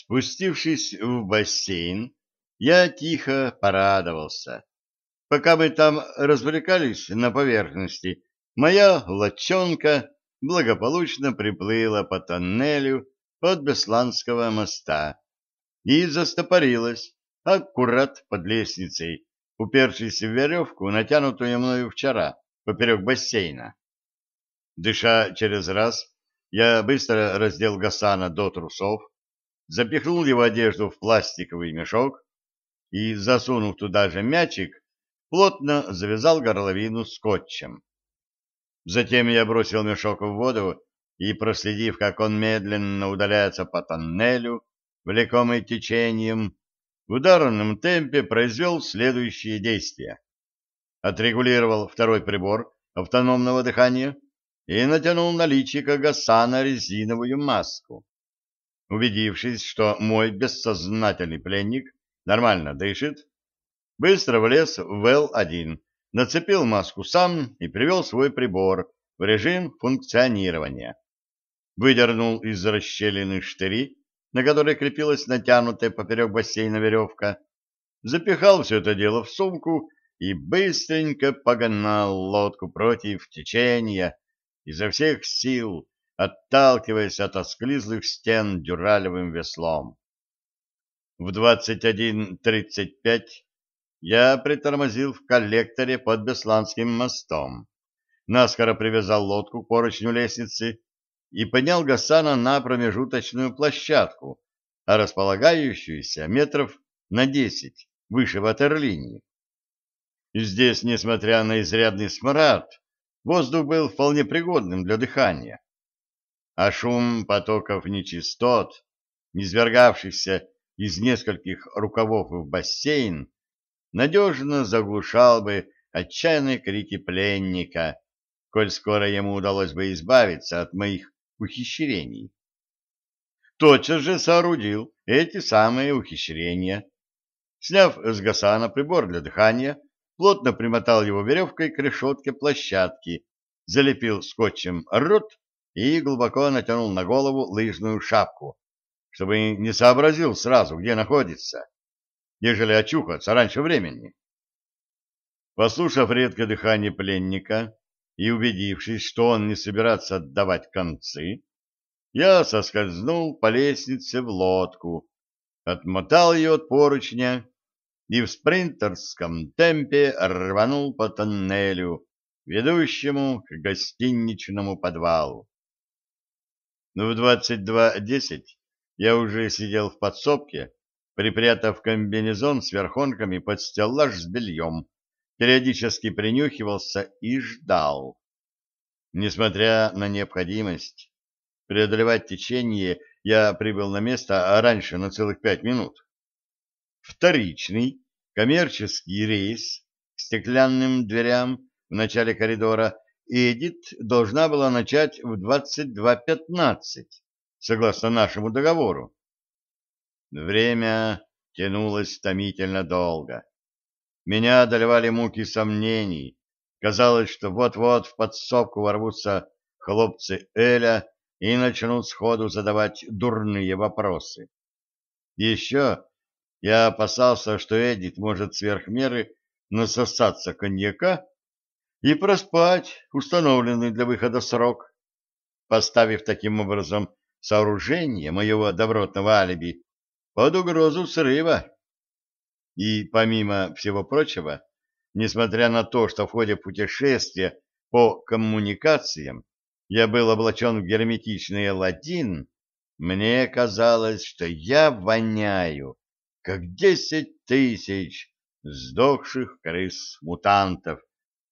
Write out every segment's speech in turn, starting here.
Спустившись в бассейн, я тихо порадовался. Пока мы там развлекались на поверхности, моя лодчонка благополучно приплыла по тоннелю от Бесланского моста и застопорилась аккурат под лестницей, упершись в веревку, натянутую мною вчера поперек бассейна. Дыша через раз, я быстро раздел Гасана до трусов, запихнул его одежду в пластиковый мешок и, засунув туда же мячик, плотно завязал горловину скотчем. Затем я бросил мешок в воду и, проследив, как он медленно удаляется по тоннелю, влекомый течением, в ударном темпе произвел следующие действия. Отрегулировал второй прибор автономного дыхания и натянул на личико Гасана резиновую маску. Убедившись, что мой бессознательный пленник нормально дышит, быстро влез в Л-1, нацепил маску сам и привел свой прибор в режим функционирования. Выдернул из расщелины штыри, на которой крепилась натянутая поперек бассейна веревка, запихал все это дело в сумку и быстренько погнал лодку против течения изо всех сил, отталкиваясь от осклизлых стен дюралевым веслом. В 21.35 я притормозил в коллекторе под Бесланским мостом, наскоро привязал лодку к поручню лестницы и поднял Гасана на промежуточную площадку, располагающуюся метров на десять выше ватерлинии. Здесь, несмотря на изрядный смрад, воздух был вполне пригодным для дыхания а шум потоков нечистот, низвергавшихся из нескольких рукавов в бассейн, надежно заглушал бы отчаянные крики пленника, коль скоро ему удалось бы избавиться от моих ухищрений. Тотчас же соорудил эти самые ухищрения. Сняв с Гасана прибор для дыхания, плотно примотал его веревкой к решетке площадки, залепил скотчем рот и глубоко натянул на голову лыжную шапку, чтобы не сообразил сразу, где находится, ежели очухаться раньше времени. Послушав редкое дыхание пленника и убедившись, что он не собирается отдавать концы, я соскользнул по лестнице в лодку, отмотал ее от поручня и в спринтерском темпе рванул по тоннелю, ведущему к гостиничному подвалу. Но в 22.10 я уже сидел в подсобке, припрятав комбинезон с верхонками под стеллаж с бельем, периодически принюхивался и ждал. Несмотря на необходимость преодолевать течение, я прибыл на место раньше на целых пять минут. Вторичный коммерческий рейс к стеклянным дверям в начале коридора Эдит должна была начать в 22.15, согласно нашему договору. Время тянулось томительно долго. Меня одолевали муки сомнений. Казалось, что вот-вот в подсобку ворвутся хлопцы Эля и начнут сходу задавать дурные вопросы. Еще я опасался, что Эдит может сверх меры насосаться коньяка и проспать установленный для выхода срок, поставив таким образом сооружение моего добротного алиби под угрозу срыва. И, помимо всего прочего, несмотря на то, что в ходе путешествия по коммуникациям я был облачен в герметичный ладин, мне казалось, что я воняю, как десять тысяч сдохших крыс-мутантов,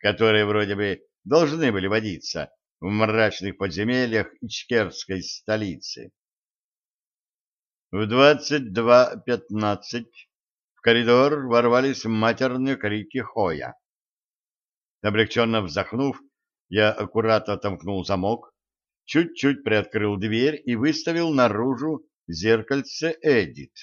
которые вроде бы должны были водиться в мрачных подземельях ичкерской столицы. В 22.15 в коридор ворвались матерные крики Хоя. Облегченно вздохнув, я аккуратно отомкнул замок, чуть-чуть приоткрыл дверь и выставил наружу зеркальце Эдит.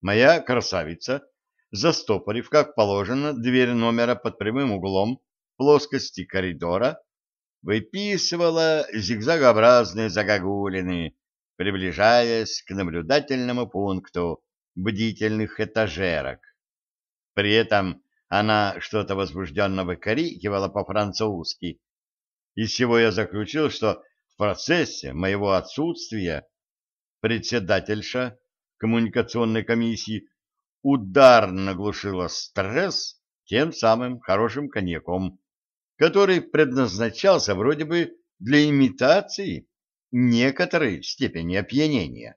Моя красавица застопорив, как положено, дверь номера под прямым углом плоскости коридора, выписывала зигзагообразные загогулины, приближаясь к наблюдательному пункту бдительных этажерок. При этом она что-то возбужденно выкрикивала по-французски, из чего я заключил, что в процессе моего отсутствия председательша коммуникационной комиссии ударно глушила стресс тем самым хорошим коньяком, который предназначался вроде бы для имитации некоторой степени опьянения.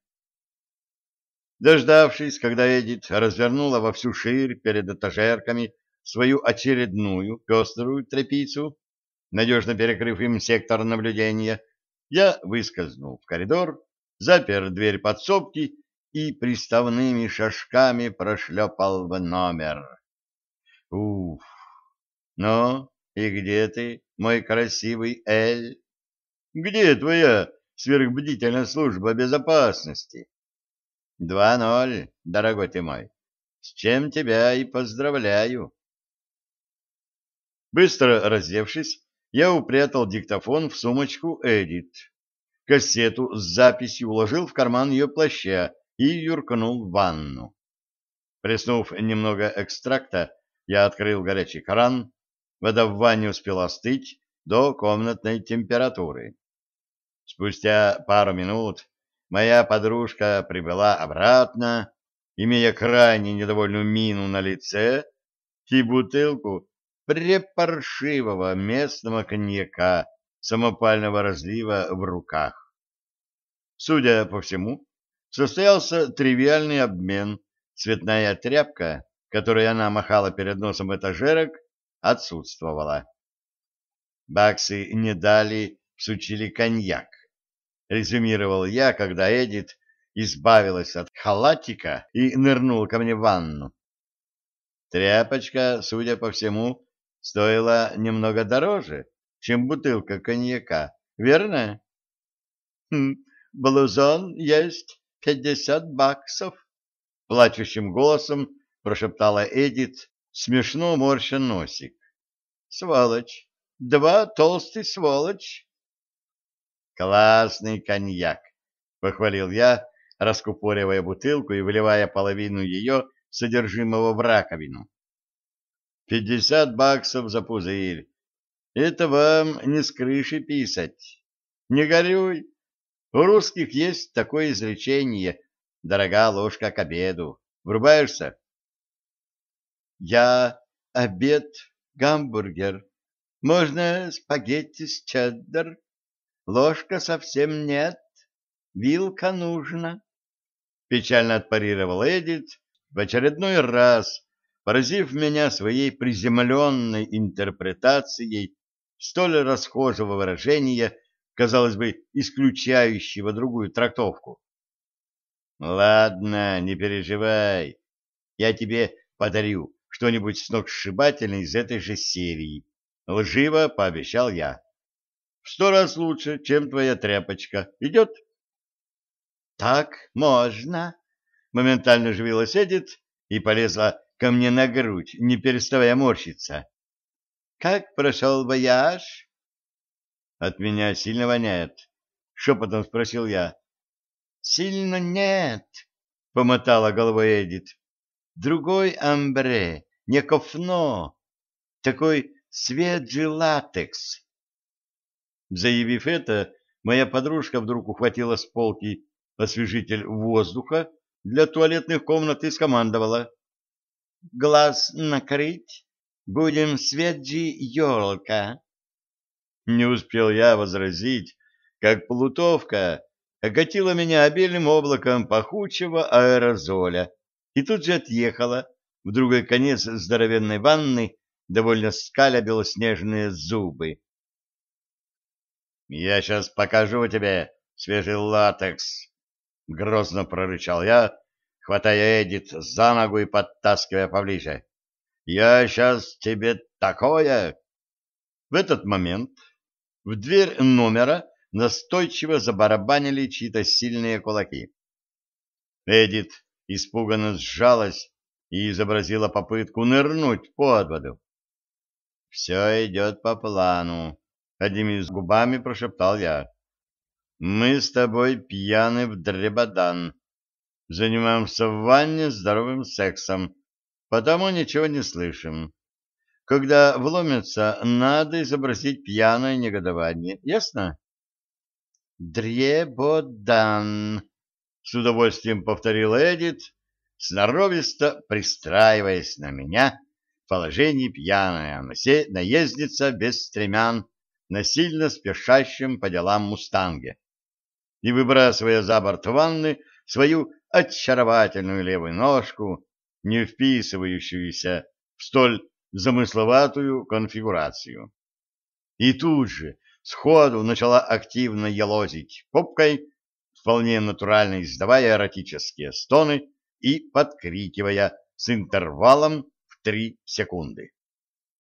Дождавшись, когда Эдит развернула во всю ширь перед этажерками свою очередную пеструю тряпицу, надежно перекрыв им сектор наблюдения, я выскользнул в коридор, запер дверь подсобки и приставными шажками прошлепал в номер. Уф! Ну, и где ты, мой красивый Эль? Где твоя сверхбдительная служба безопасности? Два ноль, дорогой ты мой. С чем тебя и поздравляю. Быстро раздевшись, я упрятал диктофон в сумочку Эдит. Кассету с записью уложил в карман ее плаща и юркнул в ванну. Плеснув немного экстракта, я открыл горячий кран, вода в ванне успела остыть до комнатной температуры. Спустя пару минут моя подружка прибыла обратно, имея крайне недовольную мину на лице и бутылку препаршивого местного коньяка самопального разлива в руках. Судя по всему, состоялся тривиальный обмен. Цветная тряпка, которой она махала перед носом этажерок, отсутствовала. Баксы не дали, всучили коньяк. Резюмировал я, когда Эдит избавилась от халатика и нырнула ко мне в ванну. Тряпочка, судя по всему, стоила немного дороже, чем бутылка коньяка, верно? Хм, блузон есть пятьдесят баксов, плачущим голосом прошептала Эдит, смешно морща носик. Сволочь, два толстый сволочь. Классный коньяк, похвалил я, раскупоривая бутылку и выливая половину ее содержимого в раковину. Пятьдесят баксов за пузырь. Это вам не с крыши писать. Не горюй. У русских есть такое изречение «дорога ложка к обеду». Врубаешься? Я обед гамбургер. Можно спагетти с чеддер. Ложка совсем нет. Вилка нужна. Печально отпарировал Эдит в очередной раз поразив меня своей приземленной интерпретацией столь расхожего выражения, казалось бы, исключающего другую трактовку. «Ладно, не переживай, я тебе подарю что-нибудь сногсшибательное из этой же серии», — лживо пообещал я. «В сто раз лучше, чем твоя тряпочка. Идет?» «Так можно», — моментально живилась Эдит и полезла ко мне на грудь, не переставая морщиться. «Как прошел вояж?» «От меня сильно воняет?» — шепотом спросил я. «Сильно нет», — помотала головой Эдит. «Другой амбре, не кофно, такой свежий латекс». Заявив это, моя подружка вдруг ухватила с полки освежитель воздуха для туалетных комнат и скомандовала глаз накрыть, будем свежи елка. Не успел я возразить, как плутовка окатила меня обильным облаком пахучего аэрозоля и тут же отъехала в другой конец здоровенной ванны, довольно скаля белоснежные зубы. «Я сейчас покажу тебе свежий латекс», — грозно прорычал я, хватая Эдит за ногу и подтаскивая поближе. «Я сейчас тебе такое!» В этот момент в дверь номера настойчиво забарабанили чьи-то сильные кулаки. Эдит испуганно сжалась и изобразила попытку нырнуть под воду. «Все идет по плану», — одними губами прошептал я. Мы с тобой пьяны в дребодан. Занимаемся в ванне здоровым сексом, потому ничего не слышим. Когда вломятся, надо изобразить пьяное негодование. Ясно? Дребодан, с удовольствием повторила Эдит, сноровисто пристраиваясь на меня в положении пьяная наездница без стремян на сильно спешащем по делам мустанге и выбрасывая за борт ванны свою очаровательную левую ножку, не вписывающуюся в столь замысловатую конфигурацию. И тут же сходу начала активно елозить попкой, вполне натурально издавая эротические стоны и подкрикивая с интервалом в три секунды.